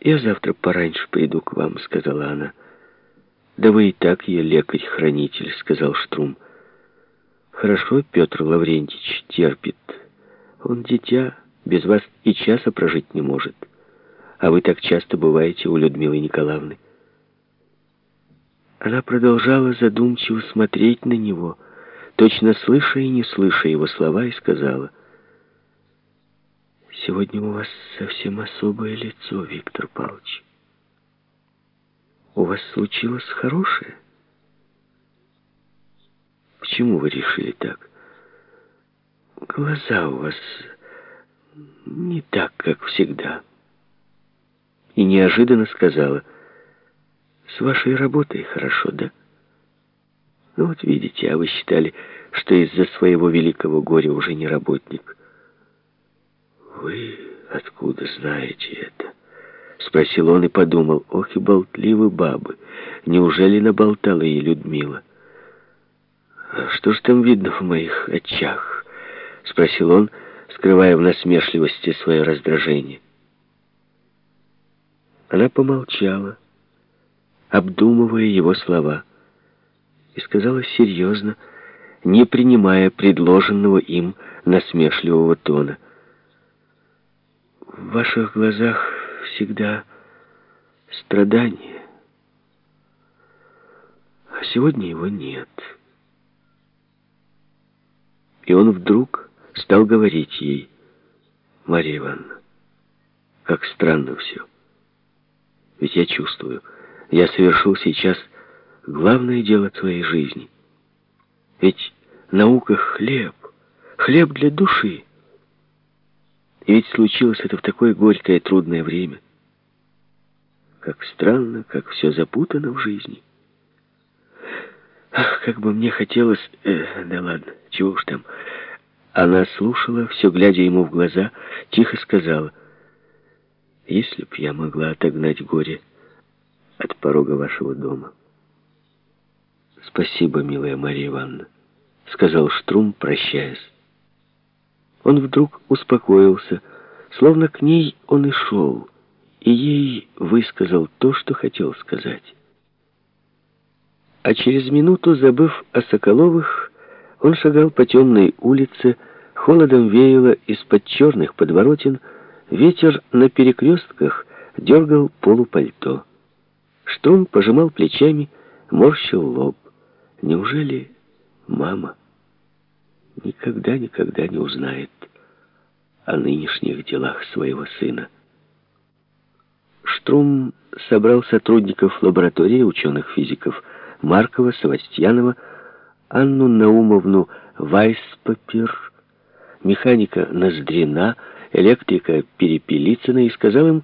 «Я завтра пораньше приду к вам», — сказала она. «Да вы и так ее лекарь-хранитель», — сказал Штрум. «Хорошо, Петр Лаврентич терпит. Он дитя, без вас и часа прожить не может. А вы так часто бываете у Людмилы Николаевны». Она продолжала задумчиво смотреть на него, точно слыша и не слыша его слова, и сказала, «Сегодня у вас совсем особое лицо, Виктор Павлович. У вас случилось хорошее? Почему вы решили так? Глаза у вас не так, как всегда». И неожиданно сказала, с вашей работой хорошо, да? Ну вот видите, а вы считали, что из-за своего великого горя уже не работник. Вы откуда знаете это? Спросил он и подумал, ох и болтливы бабы. Неужели наболтала ей Людмила? «А что ж там видно в моих очах? Спросил он, скрывая в насмешливости свое раздражение. Она помолчала обдумывая его слова, и сказала серьезно, не принимая предложенного им насмешливого тона. «В ваших глазах всегда страдание, а сегодня его нет». И он вдруг стал говорить ей, «Марья Ивановна, как странно все. Ведь я чувствую, я совершил сейчас главное дело твоей жизни. Ведь наука — хлеб, хлеб для души. И ведь случилось это в такое горькое и трудное время. Как странно, как все запутано в жизни. Ах, как бы мне хотелось... Э, да ладно, чего уж там. Она слушала, все глядя ему в глаза, тихо сказала, «Если б я могла отогнать горе, от порога вашего дома. «Спасибо, милая Мария Ивановна», — сказал Штрум, прощаясь. Он вдруг успокоился, словно к ней он и шел, и ей высказал то, что хотел сказать. А через минуту, забыв о Соколовых, он шагал по темной улице, холодом веяло из-под черных подворотен, ветер на перекрестках дергал полупальто. Штрум пожимал плечами, морщил лоб. Неужели мама никогда-никогда не узнает о нынешних делах своего сына? Штрум собрал сотрудников лаборатории ученых-физиков Маркова, Савастьянова, Анну Наумовну Вайспапир, механика Ноздрина, электрика Перепелицына и сказал им,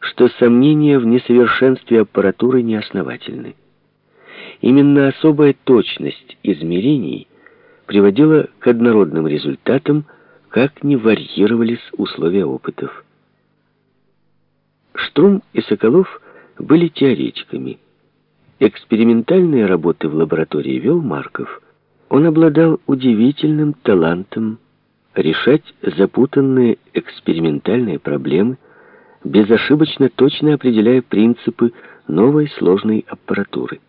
что сомнения в несовершенстве аппаратуры неосновательны. Именно особая точность измерений приводила к однородным результатам, как не варьировались условия опытов. Штрум и Соколов были теоретиками. Экспериментальные работы в лаборатории вел Марков. Он обладал удивительным талантом решать запутанные экспериментальные проблемы, безошибочно точно определяя принципы новой сложной аппаратуры.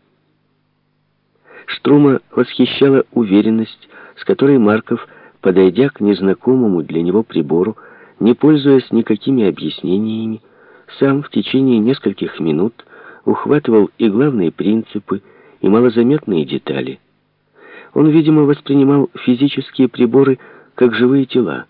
Штрума восхищала уверенность, с которой Марков, подойдя к незнакомому для него прибору, не пользуясь никакими объяснениями, сам в течение нескольких минут ухватывал и главные принципы, и малозаметные детали. Он, видимо, воспринимал физические приборы как живые тела,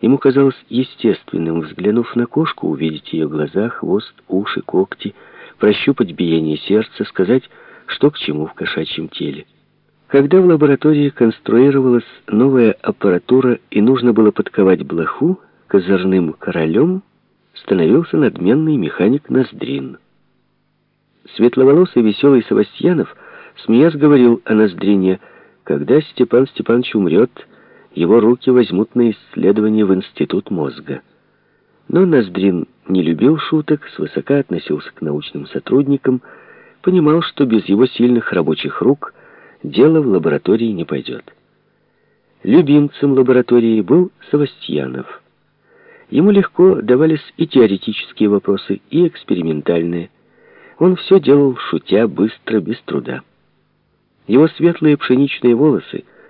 Ему казалось естественным, взглянув на кошку, увидеть ее глаза, хвост, уши, когти, прощупать биение сердца, сказать, что к чему в кошачьем теле. Когда в лаборатории конструировалась новая аппаратура и нужно было подковать блоху, козырным королем становился надменный механик Ноздрин. Светловолосый веселый Савастьянов, смеясь, говорил о Ноздрине, «Когда Степан Степанович умрет, его руки возьмут на исследование в институт мозга. Но Ноздрин не любил шуток, свысока относился к научным сотрудникам, понимал, что без его сильных рабочих рук дело в лаборатории не пойдет. Любимцем лаборатории был Савастьянов. Ему легко давались и теоретические вопросы, и экспериментальные. Он все делал шутя, быстро, без труда. Его светлые пшеничные волосы —